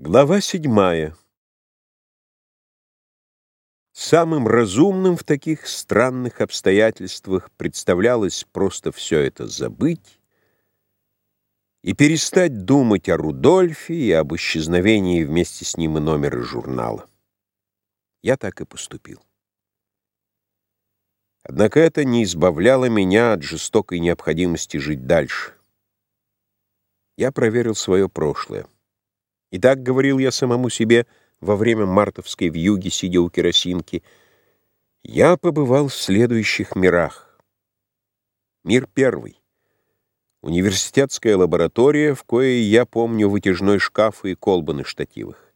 Глава седьмая. Самым разумным в таких странных обстоятельствах представлялось просто все это забыть и перестать думать о Рудольфе и об исчезновении вместе с ним и номера журнала. Я так и поступил. Однако это не избавляло меня от жестокой необходимости жить дальше. Я проверил свое прошлое. И так говорил я самому себе во время мартовской вьюги, сидя у керосинки, я побывал в следующих мирах. Мир первый. Университетская лаборатория, в коей я помню вытяжной шкаф и колбы на штативах.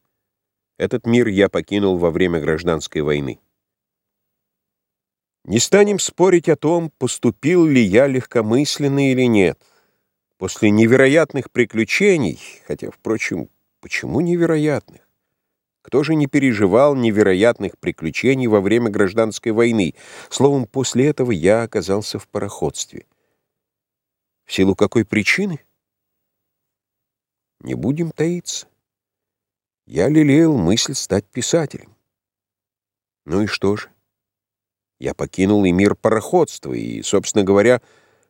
Этот мир я покинул во время гражданской войны. Не станем спорить о том, поступил ли я легкомысленно или нет. После невероятных приключений, хотя, впрочем, Почему невероятных? Кто же не переживал невероятных приключений во время гражданской войны? Словом, после этого я оказался в пароходстве. В силу какой причины? Не будем таиться. Я лелеял мысль стать писателем. Ну и что же? Я покинул и мир пароходства, и, собственно говоря,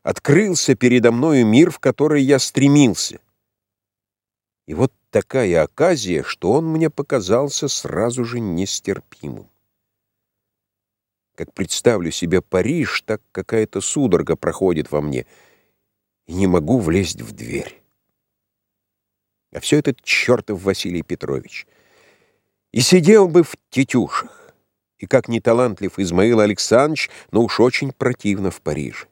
открылся передо мною мир, в который я стремился. И вот такая оказия, что он мне показался сразу же нестерпимым. Как представлю себе Париж, так какая-то судорога проходит во мне, и не могу влезть в дверь. А все этот чертов Василий Петрович. И сидел бы в тетюшах, и как неталантлив Измаил Александрович, но уж очень противно в Париже.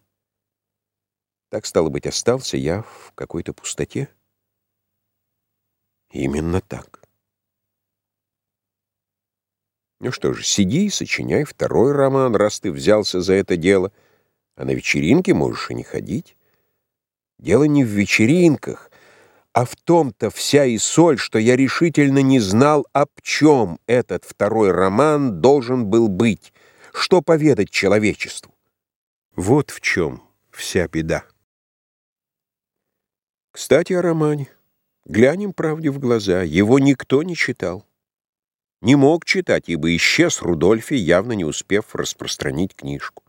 Так, стало быть, остался я в какой-то пустоте. Именно так. Ну что же, сиди и сочиняй второй роман, раз ты взялся за это дело. А на вечеринке можешь и не ходить. Дело не в вечеринках, а в том-то вся и соль, что я решительно не знал, об чем этот второй роман должен был быть, что поведать человечеству. Вот в чем вся беда. Кстати, о романе. Глянем правде в глаза, его никто не читал. Не мог читать, ибо исчез Рудольфи, явно не успев распространить книжку.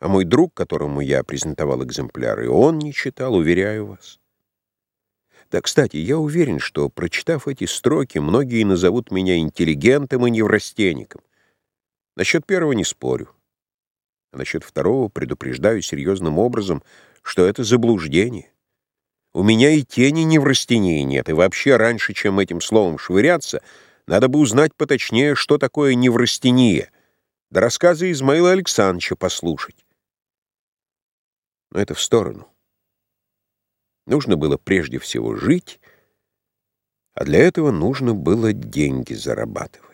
А мой друг, которому я презентовал экземпляры, он не читал, уверяю вас. Да, кстати, я уверен, что, прочитав эти строки, многие назовут меня интеллигентом и неврастенником. Насчет первого не спорю. А насчет второго предупреждаю серьезным образом, что это заблуждение. У меня и тени неврастении нет, и вообще раньше, чем этим словом швыряться, надо бы узнать поточнее, что такое неврастения, да рассказы Измаила Александровича послушать. Но это в сторону. Нужно было прежде всего жить, а для этого нужно было деньги зарабатывать.